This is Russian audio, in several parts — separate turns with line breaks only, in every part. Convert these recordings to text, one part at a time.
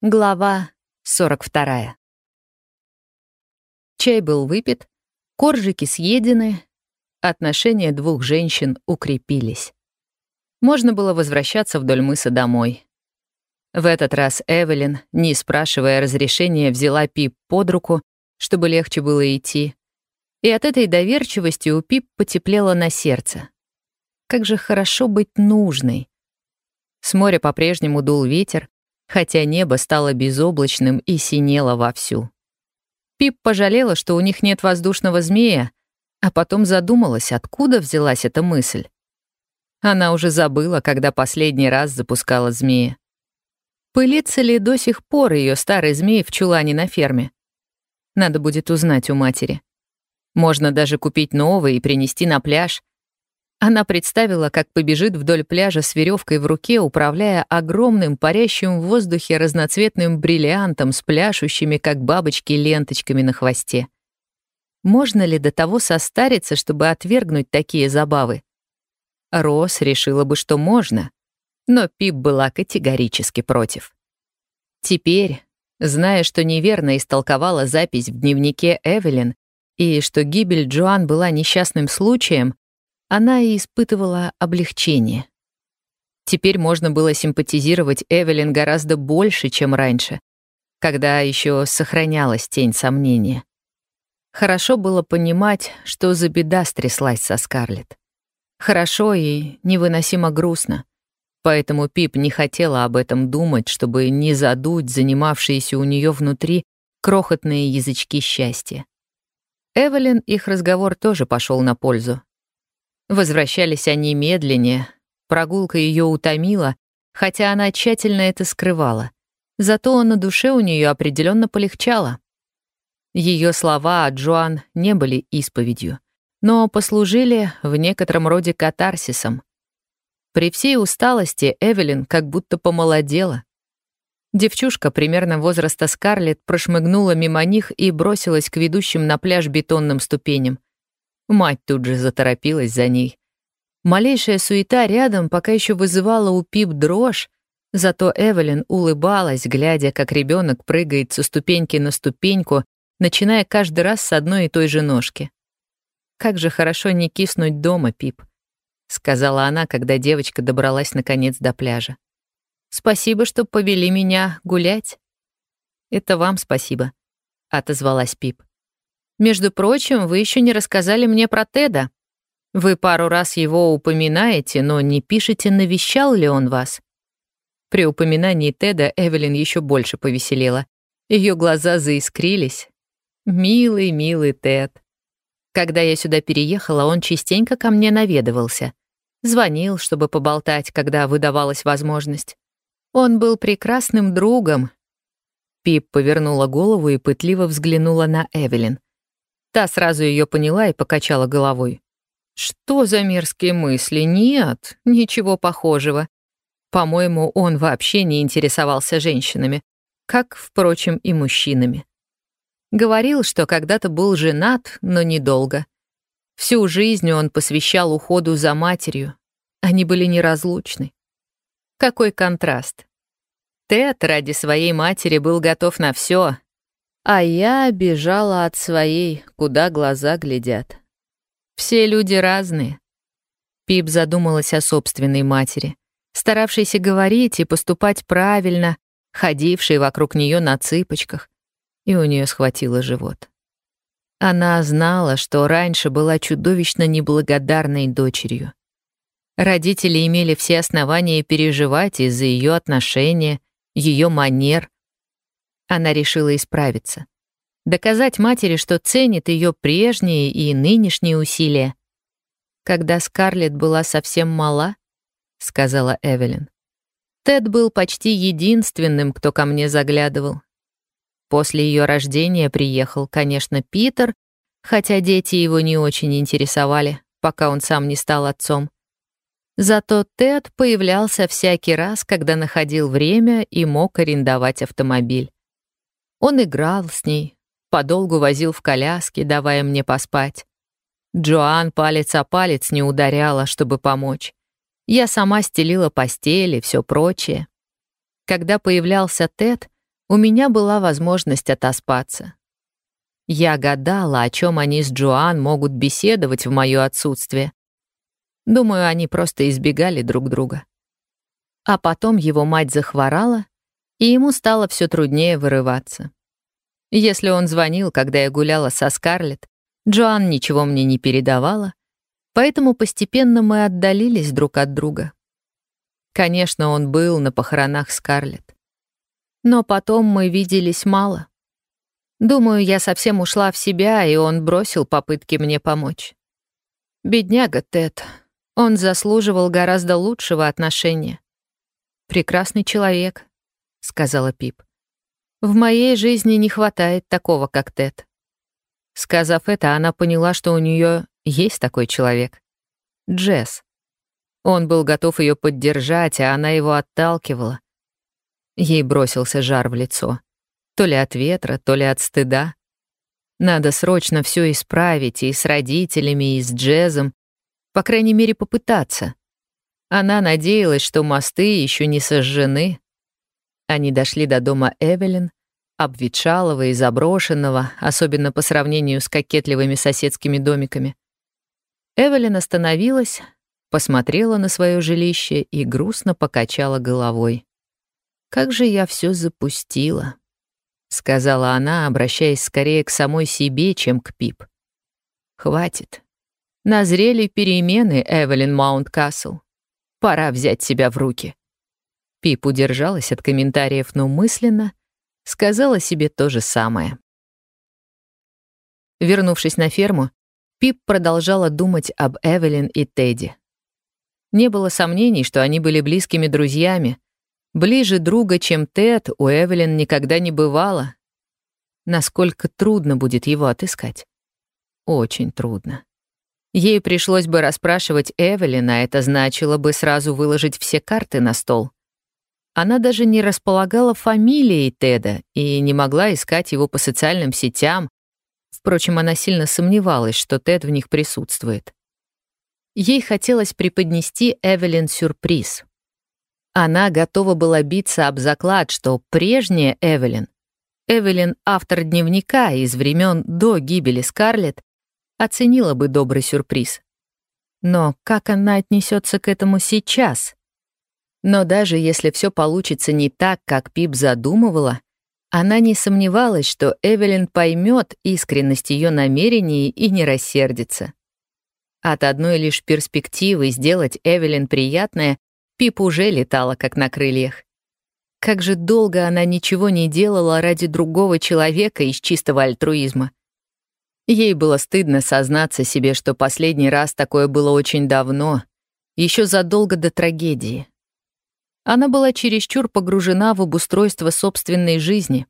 Глава 42. Чай был выпит, коржики съедены, отношения двух женщин укрепились. Можно было возвращаться вдоль мыса домой. В этот раз Эвелин, не спрашивая разрешения, взяла Пип под руку, чтобы легче было идти. И от этой доверчивости у Пип потеплело на сердце. Как же хорошо быть нужной. С моря по-прежнему дул ветер, хотя небо стало безоблачным и синело вовсю. Пип пожалела, что у них нет воздушного змея, а потом задумалась, откуда взялась эта мысль. Она уже забыла, когда последний раз запускала змея. Пылится ли до сих пор ее старый змей в чулане на ферме? Надо будет узнать у матери. Можно даже купить новый и принести на пляж, она представила, как побежит вдоль пляжа с веревкой в руке, управляя огромным парящим в воздухе разноцветным бриллиантом с пляшущими, как бабочки, ленточками на хвосте. Можно ли до того состариться, чтобы отвергнуть такие забавы? Рос решила бы, что можно, но Пип была категорически против. Теперь, зная, что неверно истолковала запись в дневнике Эвелин и что гибель Джоан была несчастным случаем, она и испытывала облегчение. Теперь можно было симпатизировать Эвелин гораздо больше, чем раньше, когда еще сохранялась тень сомнения. Хорошо было понимать, что за беда стряслась со Скарлетт. Хорошо и невыносимо грустно. Поэтому Пип не хотела об этом думать, чтобы не задуть занимавшиеся у нее внутри крохотные язычки счастья. Эвелин их разговор тоже пошел на пользу. Возвращались они медленнее. Прогулка ее утомила, хотя она тщательно это скрывала. Зато на душе у нее определенно полегчало. Ее слова о Джоан не были исповедью, но послужили в некотором роде катарсисом. При всей усталости Эвелин как будто помолодела. Девчушка примерно возраста Скарлетт прошмыгнула мимо них и бросилась к ведущим на пляж бетонным ступеням. Мать тут же заторопилась за ней. Малейшая суета рядом пока еще вызывала у Пип дрожь, зато Эвелин улыбалась, глядя, как ребенок прыгает со ступеньки на ступеньку, начиная каждый раз с одной и той же ножки. «Как же хорошо не киснуть дома, Пип», — сказала она, когда девочка добралась наконец до пляжа. «Спасибо, что повели меня гулять». «Это вам спасибо», — отозвалась Пип. Между прочим, вы еще не рассказали мне про Теда. Вы пару раз его упоминаете, но не пишете, навещал ли он вас. При упоминании Теда Эвелин еще больше повеселела. Ее глаза заискрились. Милый, милый Тед. Когда я сюда переехала, он частенько ко мне наведывался. Звонил, чтобы поболтать, когда выдавалась возможность. Он был прекрасным другом. Пип повернула голову и пытливо взглянула на Эвелин. Та сразу ее поняла и покачала головой. «Что за мерзкие мысли? Нет, ничего похожего. По-моему, он вообще не интересовался женщинами, как, впрочем, и мужчинами. Говорил, что когда-то был женат, но недолго. Всю жизнь он посвящал уходу за матерью. Они были неразлучны. Какой контраст. Тед ради своей матери был готов на все, а я бежала от своей, куда глаза глядят. Все люди разные. Пип задумалась о собственной матери, старавшейся говорить и поступать правильно, ходившей вокруг нее на цыпочках, и у нее схватило живот. Она знала, что раньше была чудовищно неблагодарной дочерью. Родители имели все основания переживать из-за ее отношения, ее манер — она решила исправиться. Доказать матери, что ценит ее прежние и нынешние усилия. «Когда Скарлетт была совсем мала», — сказала Эвелин, «Тед был почти единственным, кто ко мне заглядывал. После ее рождения приехал, конечно, Питер, хотя дети его не очень интересовали, пока он сам не стал отцом. Зато Тед появлялся всякий раз, когда находил время и мог арендовать автомобиль. Он играл с ней, подолгу возил в коляске, давая мне поспать. Джоан палец о палец не ударяла, чтобы помочь. Я сама стелила постели, все прочее. Когда появлялся Тед, у меня была возможность отоспаться. Я гадала, о чем они с Джоан могут беседовать в мое отсутствие. Думаю, они просто избегали друг друга. А потом его мать захворала, и ему стало все труднее вырываться. Если он звонил, когда я гуляла со Скарлетт, Джоан ничего мне не передавала, поэтому постепенно мы отдалились друг от друга. Конечно, он был на похоронах Скарлетт. Но потом мы виделись мало. Думаю, я совсем ушла в себя, и он бросил попытки мне помочь. Бедняга Тед. Он заслуживал гораздо лучшего отношения. «Прекрасный человек», — сказала Пип. «В моей жизни не хватает такого, как Тед». Сказав это, она поняла, что у нее есть такой человек. Джесс. Он был готов ее поддержать, а она его отталкивала. Ей бросился жар в лицо. То ли от ветра, то ли от стыда. Надо срочно все исправить и с родителями, и с Джезом. По крайней мере, попытаться. Она надеялась, что мосты еще не сожжены. Они дошли до дома Эвелин, обветшалого и заброшенного, особенно по сравнению с кокетливыми соседскими домиками. Эвелин остановилась, посмотрела на свое жилище и грустно покачала головой. «Как же я все запустила», — сказала она, обращаясь скорее к самой себе, чем к Пип. «Хватит. Назрели перемены, Эвелин Маунт-Касл. Пора взять себя в руки». Пип удержалась от комментариев, но мысленно сказала себе то же самое. Вернувшись на ферму, Пип продолжала думать об Эвелин и Тедди. Не было сомнений, что они были близкими друзьями. Ближе друга, чем Тед, у Эвелин никогда не бывало. Насколько трудно будет его отыскать? Очень трудно. Ей пришлось бы расспрашивать Эвелин, а это значило бы сразу выложить все карты на стол. Она даже не располагала фамилией Теда и не могла искать его по социальным сетям. Впрочем, она сильно сомневалась, что Тед в них присутствует. Ей хотелось преподнести Эвелин сюрприз. Она готова была биться об заклад, что прежняя Эвелин, Эвелин, автор дневника из времен до гибели Скарлетт, оценила бы добрый сюрприз. Но как она отнесется к этому сейчас? Но даже если все получится не так, как Пип задумывала, она не сомневалась, что Эвелин поймет искренность ее намерений и не рассердится. От одной лишь перспективы сделать Эвелин приятное Пип уже летала как на крыльях. Как же долго она ничего не делала ради другого человека из чистого альтруизма. Ей было стыдно сознаться себе, что последний раз такое было очень давно, еще задолго до трагедии. Она была чересчур погружена в обустройство собственной жизни.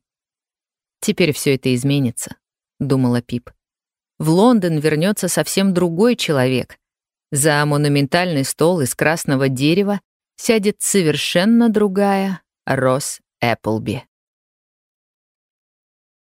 «Теперь все это изменится», — думала Пип в Лондон вернется совсем другой человек. За монументальный стол из красного дерева сядет совершенно другая Росс Эпплби.